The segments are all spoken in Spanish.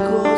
equals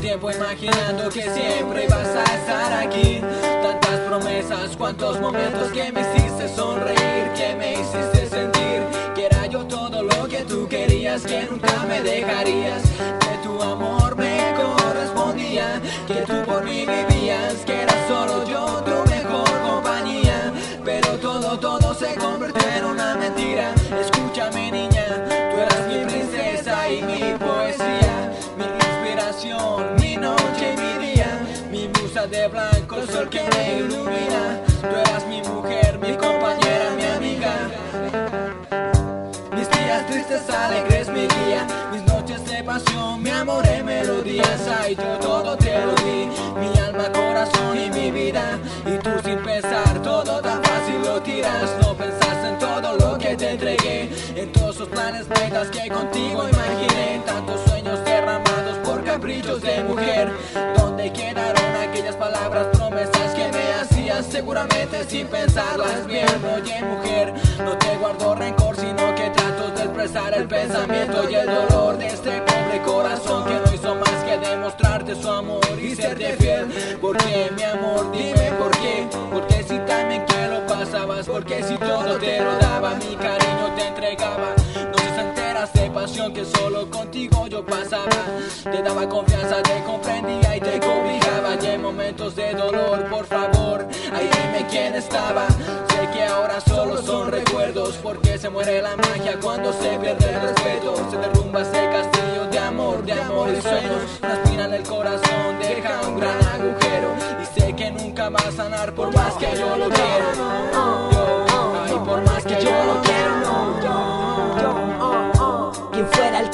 tiempo imaginando que siempre ibas a estar aquí. Tantas promesas, cuantos momentos que me hiciste sonreír, que me hiciste sentir que era yo todo lo que tú querías, que nunca me dejarías, que tu amor me correspondía, que tú por mí vivías, que era solo yo tu mejor compañía. Pero todo, todo se convirtió en una mentira. Escúchame, niña, tú eras mi princesa y mi mi noche y mi día, mi musa de blanco, el sol que me ilumina. Tú eras mi mujer, mi compañera, mi amiga. Mis días tristes, alegres, mi guía. Mis noches de pasión, mi amor en melodías. Ay, yo todo te lo di. Mi alma, corazón y mi vida. Y tú sin pensar, todo tan fácil lo tiras. Sin pensarlas bien. Oye, mujer, no te guardo rencor, sino que trato de expresar el pensamiento y el dolor de este pobre corazón que no hizo más que demostrarte su amor y serte fiel. ¿Por qué, mi amor? Dime por qué. Porque si también que lo pasabas, porque si todo te lo daba, mi cariño te entregaba. Que solo contigo yo pasaba. Te daba confianza, te comprendía y te cobijaba. Y en momentos de dolor, por favor, ahí dime quién estaba. Sé que ahora solo son recuerdos, porque se muere la magia cuando se pierde el respeto. Se derrumba ese castillo de amor, de amor y sueños. Una espina en el corazón deja un gran agujero. Y sé que nunca va a sanar por más que yo lo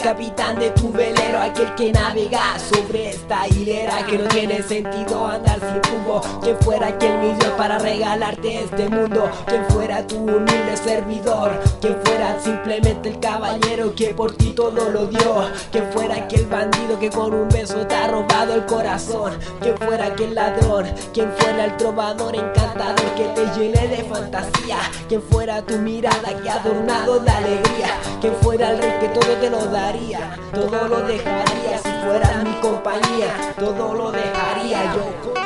capitán de tu velero, aquel que navega sobre esta hilera que no tiene sentido andar sin rumbo. Quien fuera aquel millón para regalarte este mundo. Quien fuera tu humilde servidor. Quien fuera simplemente el caballero que por ti todo lo dio. Quien fuera aquel bandido que con un beso te ha robado el corazón. Quien fuera aquel ladrón. Quien fuera el trovador encantador que te llene de fantasía. Quien fuera tu mirada que ha adornado de alegría. Quien fuera el rey que todo te lo daría. Todo lo dejaría si fueras mi compañía. Todo lo dejaría yo.